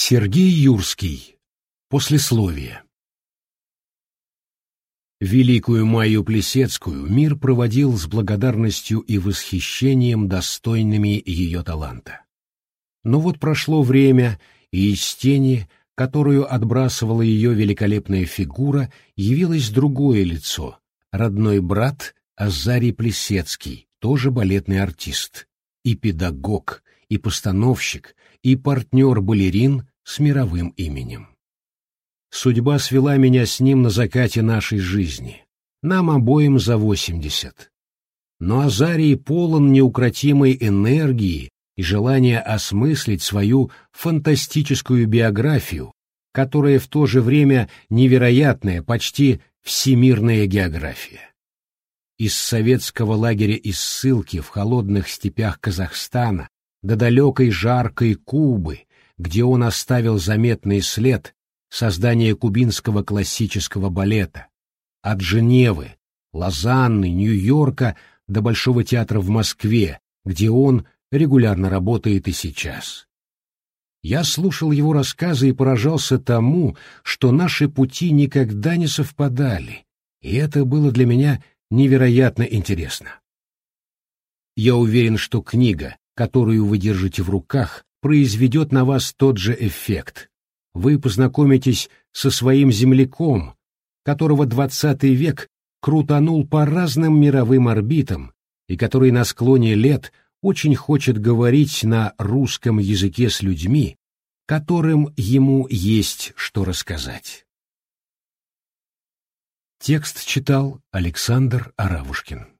Сергей Юрский. Послесловие. Великую Майю Плесецкую мир проводил с благодарностью и восхищением достойными ее таланта. Но вот прошло время, и из тени, которую отбрасывала ее великолепная фигура, явилось другое лицо, родной брат Азарий Плесецкий, тоже балетный артист, и педагог, и постановщик, и партнер-балерин с мировым именем. Судьба свела меня с ним на закате нашей жизни. Нам обоим за восемьдесят. Но Азарий полон неукротимой энергии и желания осмыслить свою фантастическую биографию, которая в то же время невероятная, почти всемирная география. Из советского лагеря из ссылки в холодных степях Казахстана до далекой жаркой Кубы, где он оставил заметный след создания кубинского классического балета, от Женевы, Лозанны, Нью-Йорка до Большого театра в Москве, где он регулярно работает и сейчас. Я слушал его рассказы и поражался тому, что наши пути никогда не совпадали, и это было для меня невероятно интересно. Я уверен, что книга, которую вы держите в руках, произведет на вас тот же эффект. Вы познакомитесь со своим земляком, которого двадцатый век крутанул по разным мировым орбитам и который на склоне лет очень хочет говорить на русском языке с людьми, которым ему есть что рассказать. Текст читал Александр Аравушкин